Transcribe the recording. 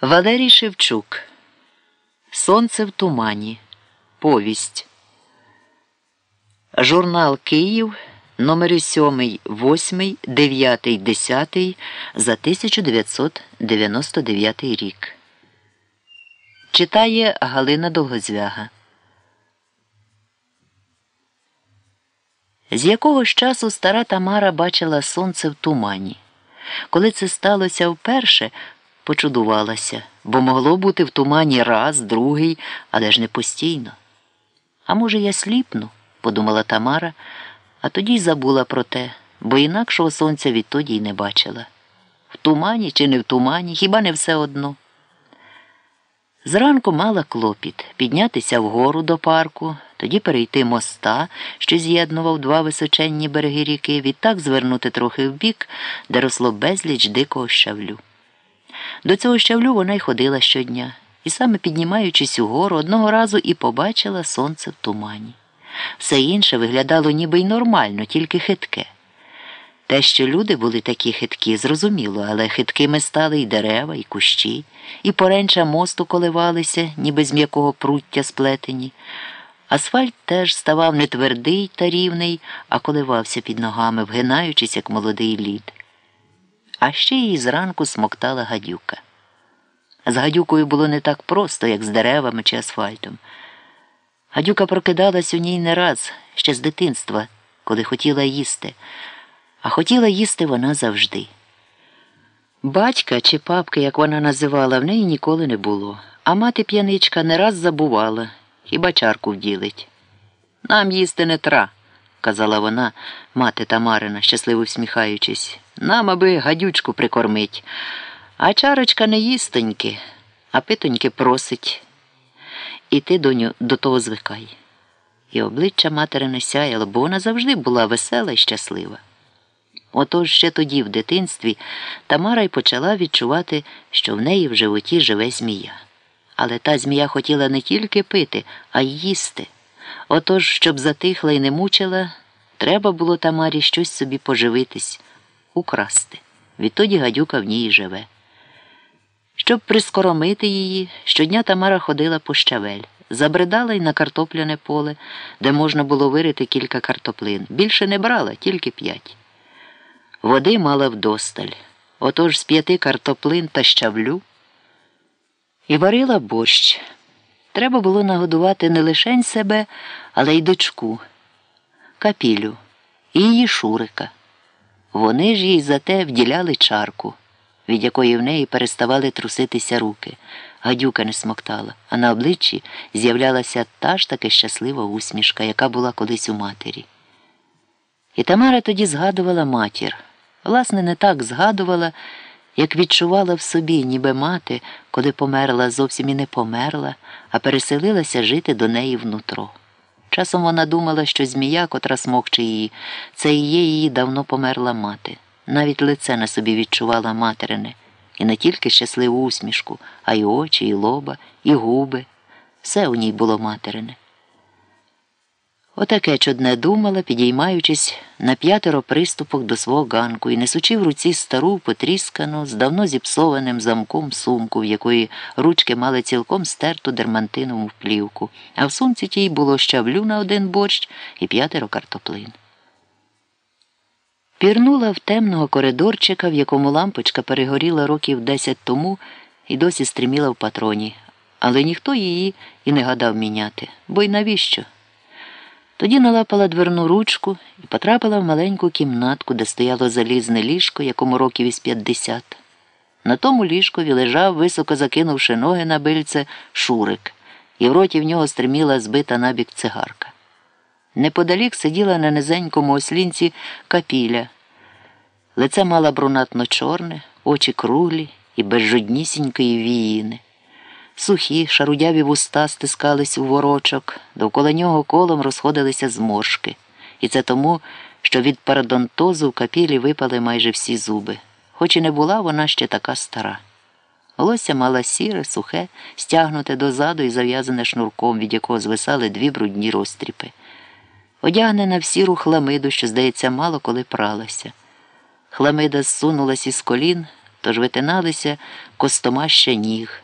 Валерій Шевчук. Сонце в тумані. Повість. Журнал Київ номери 7, 8, 9, 10 за 1999 рік. Читає Галина Довгозвяга. З якогось часу стара Тамара бачила сонце в тумані. Коли це сталося вперше, почудувалася, бо могло бути в тумані раз, другий, але ж не постійно. А може, я сліпну, подумала Тамара, а тоді й забула про те, бо інакшого сонця відтоді й не бачила. В тумані чи не в тумані, хіба не все одно. Зранку мала клопіт піднятися вгору до парку, тоді перейти моста, що з'єднував два височенні береги ріки, відтак звернути трохи вбік, де росло безліч дикого щавлю. До цього щавлю вона й ходила щодня, і саме піднімаючись угору, одного разу і побачила сонце в тумані. Все інше виглядало ніби й нормально, тільки хитке. Те, що люди були такі хиткі, зрозуміло, але хиткими стали й дерева, і кущі, і поренча мосту коливалися, ніби з м'якого пруття сплетені. Асфальт теж ставав не твердий та рівний, а коливався під ногами, вгинаючись, як молодий лід. А ще її зранку смоктала гадюка. З гадюкою було не так просто, як з деревами чи асфальтом. Гадюка прокидалась у ній не раз, ще з дитинства, коли хотіла їсти, а хотіла їсти вона завжди. Батька чи папки, як вона називала, в неї ніколи не було, а мати п'яничка не раз забувала, хіба чарку вділить. Нам їсти не тра, казала вона, мати Тамарина, щасливо всміхаючись. Нам аби гадючку прикормить. А чарочка не їстоньки, а питоньки просить. І ти, доню, до того звикай. І обличчя материне сяяло, бо вона завжди була весела і щаслива. Отож ще тоді, в дитинстві, Тамара й почала відчувати, що в неї в животі живе змія. Але та змія хотіла не тільки пити, а й їсти. Отож, щоб затихла і не мучила, треба було Тамарі щось собі поживитись, украсти. Відтоді гадюка в ній живе. Щоб прискоромити її, щодня Тамара ходила по щавель, забридала й на картопляне поле, де можна було вирити кілька картоплин. Більше не брала, тільки п'ять. Води мала вдосталь. Отож з п'яти картоплин та щавлю і варила борщ. Треба було нагодувати не лише себе, але й дочку, капілю і її Шурика. Вони ж їй зате вділяли чарку, від якої в неї переставали труситися руки. Гадюка не смоктала, а на обличчі з'являлася та ж таки щаслива усмішка, яка була колись у матері. І Тамара тоді згадувала матір. Власне, не так згадувала, як відчувала в собі, ніби мати, коли померла, зовсім і не померла, а переселилася жити до неї внутро. Часом вона думала, що змія, котра смокче її, це і є її давно померла мати. Навіть лице на собі відчувала материне, і не тільки щасливу усмішку, а й очі, і лоба, і губи. Все у ній було материне. Отаке чудне думала, підіймаючись на п'ятеро приступок до свого ганку і несучи в руці стару, потріскану, з давно зіпсованим замком сумку, в якої ручки мали цілком стерту дермантинову плівку, а в сумці тій було щавлю на один борщ і п'ятеро картоплин. Пірнула в темного коридорчика, в якому лампочка перегоріла років десять тому і досі стриміла в патроні, але ніхто її і не гадав міняти, бо й навіщо? Тоді налапала дверну ручку і потрапила в маленьку кімнатку, де стояло залізне ліжко, якому років із п'ятдесят. На тому ліжкові лежав, високо закинувши ноги на бильце, шурик, і в роті в нього стриміла збита набік цигарка. Неподалік сиділа на низенькому ослінці капіля. Лице мала брунатно чорне, очі круглі і без жоднісінької віїни. Сухі, шарудяві вуста стискались у ворочок, довкола нього колом розходилися зморшки. І це тому, що від парадонтозу в капілі випали майже всі зуби, хоч і не була вона ще така стара. Волосся мала сіре, сухе, стягнуте дозаду і зав'язане шнурком, від якого звисали дві брудні розтріпи. Одягнена в сіру хламиду, що, здається, мало коли пралася. Хламида зсунулась із колін. тож витиналися костомаща ніг.